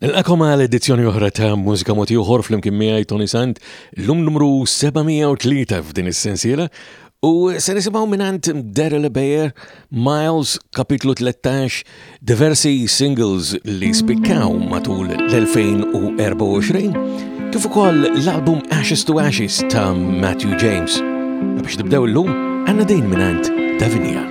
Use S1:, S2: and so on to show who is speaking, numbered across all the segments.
S1: Nilqakom għal edizzjoni oħra ta' Mużika Mod Ieħor flimkien miegħi Tony Sant, l-lum numru 703 f'din is-sensiela u se nisimgħu mingħand Daryl Bayer, Miles kapitlu 13, diversi singles li spikkaw matul l-2024, kif ukoll l-album Ashes to Ashes ta' Matthew James. Biex nibdew l-lum għandna din mingħand Davinia.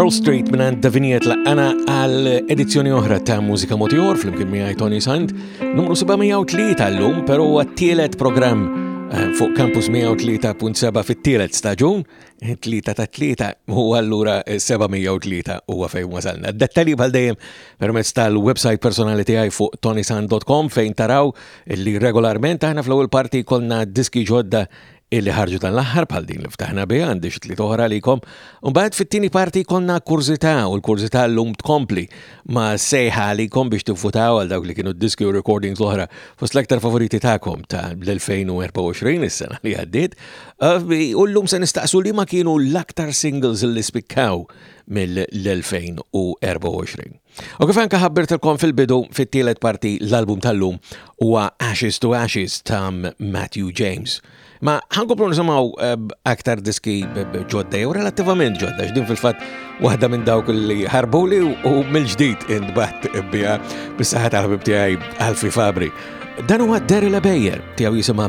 S2: Pearl Street
S1: minn Da Vignette la għana għal edizzjoni oħra ta' Mużika Motior fl-imkien miħaj Tony Sand, numru 703 tal-lum, pero għat-tielet program eh, fuq Campus 103.7 fit-tielet staġun, tlieta ta' tlieta u allura 703 huwa fejn wasalna. Dettalji bħal dejjem permezz tal-website personali tiegħi fuq tonisan.com fejn taraw li regolarment aħna fl-ewwel parti konna diski ġodda illi ħarġu dan l-aħħar bħal din li ftaħna biha għandi xi tliet oħra likom. Mbagħad fit-tieni parti konna kurzità u l-kurzità llum tkompli ma sejħa għalikom biex tivvutaw għal dawk li kienu diski u recordings l-oħra fost l-aktar favoriti tagħkom ta' l-2024 is-sena li għaddiet U llum se nistaqsu li ma kienu l-aktar singles li spikkaw mill-2024. U kif anka ħabbirtilkom fil-bidu fit-tielet parti l-album tal-lum huwa Ashes to Ashes ta' Matthew James. Ma ħankomplu nisimgħu eh, aktar diski ġodda jew relattivament ġodda x'din fil-fatt waħda minn dawk li ħarbuli u mill-ġdid intbaħt biha bis-saħħa tal-ħbib tiegħi Alfi Fabri. Dan huwa Daryl Abejer tiegħu jisimha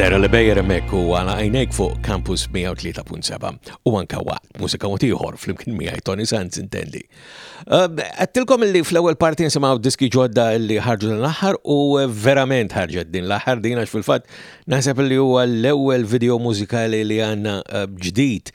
S2: Dera li bejjer emmek u għala għajnejk fuq Campus 103.7 u għanka waqt mużika u tiħor fl-imkien miħaj Tony Sanz intendi. Ehm, għattilkom li fl ewel parti nisimaw diski ġodda li ħarġu din l-aħħar u verament ħarġet din l-aħħar din għax fil-fatt naħseb li huwa l ewel video mużikali li għanna
S3: ehm, ġdijt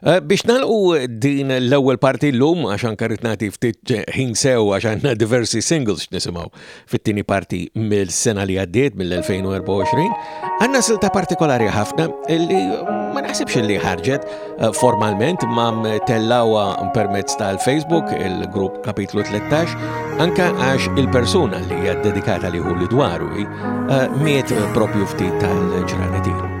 S3: Eh, biex nalqu din
S2: l-ewwel parti llum għax anke rid nagħti ftit ħin sew għax għandna diversi singles x'nisimgħu fit-tieni parti mill-sena li għaddiet mill-2024, għandna silta partikolari ħafna li ma naħsibx li ħarġet eh, formalment ma tellawa permezz tal-Facebook il-grupp kapitlu 13 anka għax il-persuna li hija dedikata li hu li dwaru eh, miet propju ftit
S4: tal-ġranet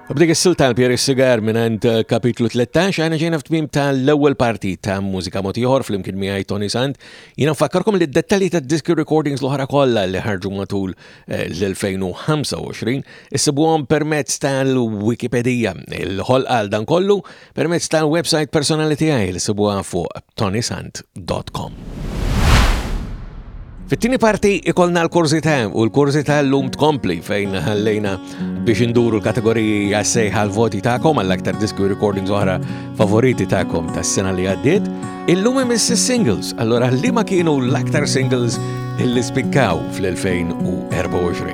S2: B'dik is-silta l-Pieri Sigar minant eh, kapitlu 13 għana ġejna f'tmim tal-ewwel parti ta' mużika motiħor fl-imkien miegħi Tony Sant. Jiena nfakkarkom li d-dettalji ta' diski recordings l-oħra kollha li ħarġu matul eh, l-2025 issibuhom permezz tal-Wikipedija. Il-ħolqa għal dan kollu Permezz tal-website personali tiegħi li sibuha fuq tonisant.com. Fit-tieni parti ikolna l-kurzita u l-kurzita l-lum tkompli fejn ħallejna biex induru l-kategoriji jassejħa l-voti ta'kom għall-aktar diski recordings oħra favoriti ta'kom tas sena li għaddiet. Illum imissi singles, allora li ma kienu l-aktar singles illi spikkaw fl-2024.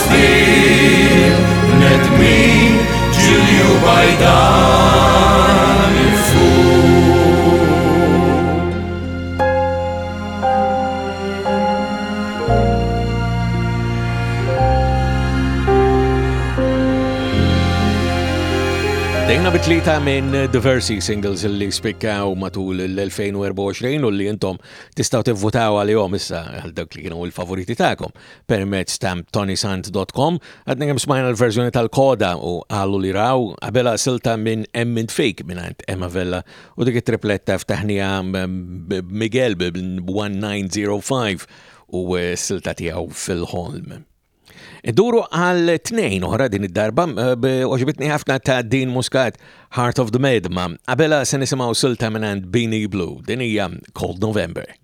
S2: Bdejna bitlita minn diversi singles li spikkaw matul l-2024 u li jintom tistaw tivvutaw għalihom issa għal dak li kienu l-favoriti tagħkom. permezz ta' tonysant dot com għadna kemm smajna l-verżjoni tal-koda u qalu li raw qabela silta minn Hemm Int Fik mingħand Emma Vella u dik it-tripletta ftaħnija Miguel 1905 u eh, silta tiegħu fil-ħolm. Duru għal tnejn oħra din id-darba eh, oġbitni ħafna ta' din muskat Heart of the Medma. Qabela se nisimgħu silta minn Bini Blue, din hija Cold November.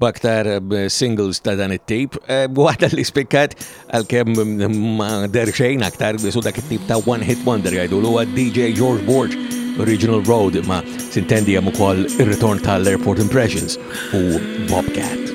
S2: b'aktar singles ta' dan it-tip. Eh, waħda li spikkat għal-kem ma derxejn aktar su dak it-tip ta' One Hit Wonder jgħidu l huwa DJ George Borg, Original Road, ma sintendi hemm ukoll ir-ritorn tal-Airport Impressions u Bobcat.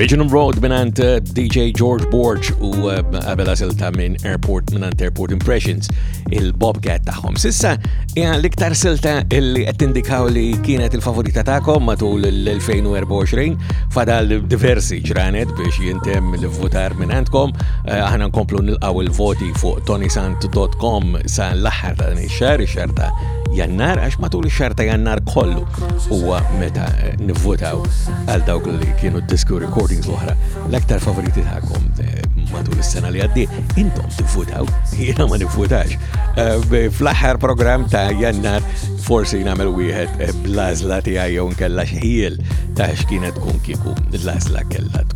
S2: Regional Road minant uh, DJ George Borg u uh, għabela silta minn Airport minant Airport Impressions il-Bobcat taħħom. Sissa hija l-iktar silta illi qed tindikaw li kienet il-favorita tagħkom matul l-2024 fadal diversi ġranet biex jintem l-votar minantkom. Uh, aħna nkomplu nilqaw il-voti fuq tonisant.com sa l-aħħar ta' xahar, ix-xahar ta' Jannar, għax matul ix-xahar ta' Jannar kollu huwa meta eh, nivvotaw għal dawk li kienu d-disku recordings l-oħra l-aktar favoriti tagħkom eh, matul is-sena li għaddi, intom tivvutaw, jiena ma nivvutax. Eh, fl-aħħar programm ta' Jannar forsi nagħmel wieħed bl-għażla tiegħi jew nkella xħiel ta' x'kienet tkun kieku l-għażla kellha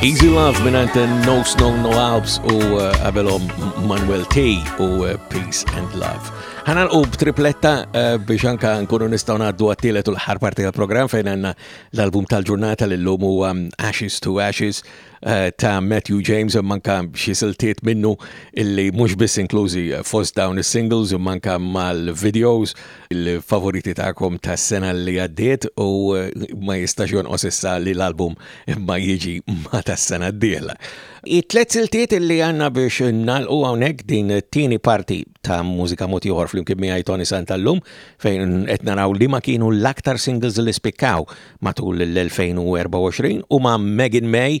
S2: Easy Love minant No Snow No Alps u uh, għabelom Manuel T u uh, Peace and Love. Għana u b'tripletta uh, biex anka nkunu nistaw naddu għattilet u l-ħar parti għal-program fejn għanna l-album tal-ġurnata l-lum u um, Ashes to Ashes ta' Matthew James u manka xisiltiet minnu illi mux biss inklużi fost dawn is-singles u manka mal-videos il-favoriti tagħkom tas-sena li għaddiet u ma jistax jonqos issa li l-album ma jiġi ma tas-sena d-dieħla.
S5: It-tlet siltiet li għanna biex nalqu hawnhekk din tieni parti ta' mużika mod ieħor flimkien miegħi Tony Santallum fejn qed naraw li ma kienu l-aktar singles li spikkaw matul l-2024 u ma' Megan May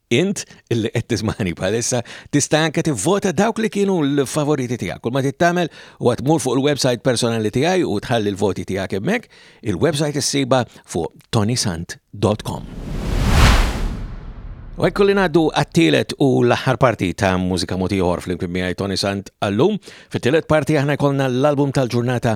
S2: Int, li qed tismani bħalissa, tista' anke tivvota dawk li kienu l-favoriti tiegħek. Kull ma tittamel u tmur fuq il-website personali tiegħi u tħalli l-voti tiegħek hemmhekk, il-website issiba fuq tonisant.com. U ekku li naddu għattilet u l-aħħar parti ta' mużika motiħor fl-imkien miħaj Tony Sant għallum. Fit-tielet parti aħna jkollna l-album tal-ġurnata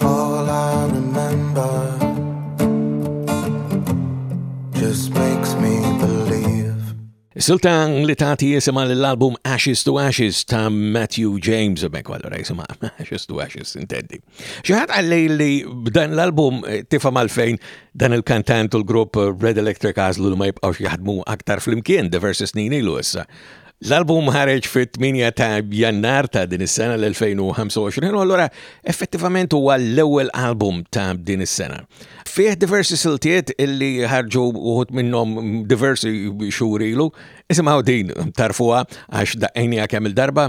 S6: All I remember just makes me believe.
S2: Silta li tagħti jisimha l-album Ashes to Ashes ta' Matthew James, bekk allura jisimha Ashes to Ashes intendi. Xi ħadd għallej li b'dan l-album eh, tifhem għalfejn dan il-kantant u l-grupp Red Electric għażlu li ma jibqgħux jaħdmu aktar flimkien diversi snin ilu issa. L-album ħareġ fit-8 ta' jannar ta' din is-sena l-2025, u allura effettivament huwa l-ewwel album ta' din is-sena. Fih diversi siltiet illi ħarġu uħut minnhom diversi xurilu, isimgħu din tarfuha għax daqgħinija kemm il-darba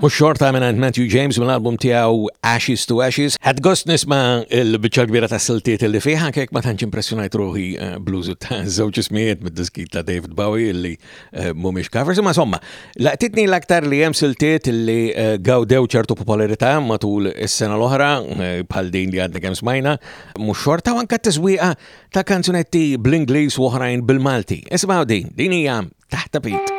S2: Mux xorta minant Matthew James
S6: minn
S7: album tijaw Ashes to Ashes. Għad gost nisma il-bicċa kbira ta' siltiet li fiħa, kek ma tanċ impressionajt ruħi eh, bluzu ta' zewċ ismijiet mid-diskit ta' David Bowie illi Eh, mumiex covers, ma somma, laqtitni l-aktar li jem siltiet li eh, gawdew ċertu popolarità matul is-sena l-oħra, eh, bħal din li għadna kem smajna, mux xorta u anka t-tizwiqa ta' kanzunetti bl-Inglis u oħrajn bil-Malti. Ismaw din, din hija taħta pit.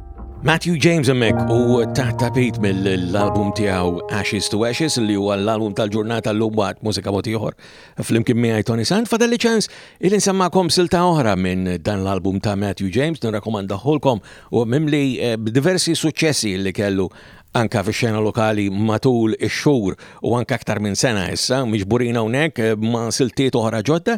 S7: Matthew James emmek u taħta pit mill-album tijaw Ashes to Ashes li huwa l-album tal-ġurnata l-lum waqt mużika moti oħor fl-imkien miegħi Tony Sant fadalli ċans il insemmakom silta oħra minn dan l-album ta' Matthew James nirrakkomandaħulkom u mimli eh, b'diversi suċċessi li kellu anka fi xena lokali matul ix-xhur u anka aktar minn sena issa, miġburina hawnhekk eh, ma' siltiet oħra ġodda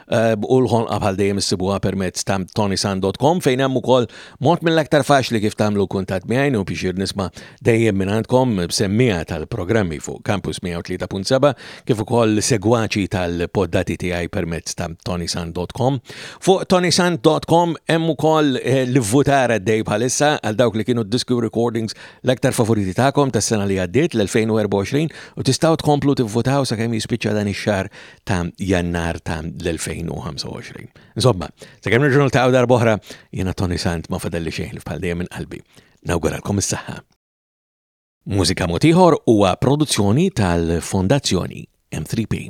S8: Eh,
S2: u l-ħonqa bħal dejjem issibuha permezz ta' tonisan.com fejn hemm ukoll mod mill-aktar faċli kif tagħmlu kuntatt miegħi u biex nisma' dejjem minn għandkom b'semmija tal-programmi fuq Campus 103.7 kif ukoll segwaċi tal-poddati tiegħi permezz ta' tonisan.com. Fuq tonisan.com hemm ukoll eh, l-votar għaddej bħalissa għal dawk li kienu disku recordings l-aktar favoriti tagħkom tas-sena li għaddiet l-2024 u tistgħu tkomplu tivvotaw sakemm jispiċċa dan ix-xahar ta' jannar ta' l-2025. Insomma, sa' kemm nerġgħu niltaqgħu darb'oħra, jiena Tony Sant ma fadelli xejn f'bħal dejjem minn qalbi. Nawguralkom is-saħħa. Mużika Motiħor huwa produzzjoni tal-Fondazzjoni M3P.